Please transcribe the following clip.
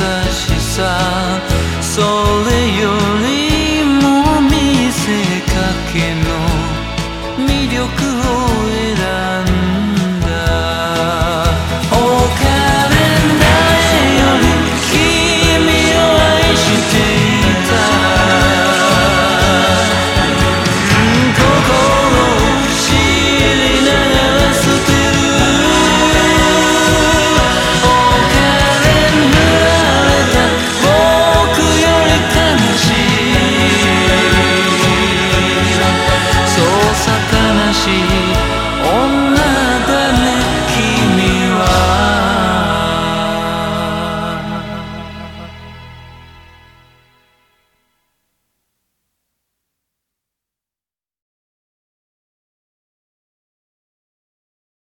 listen.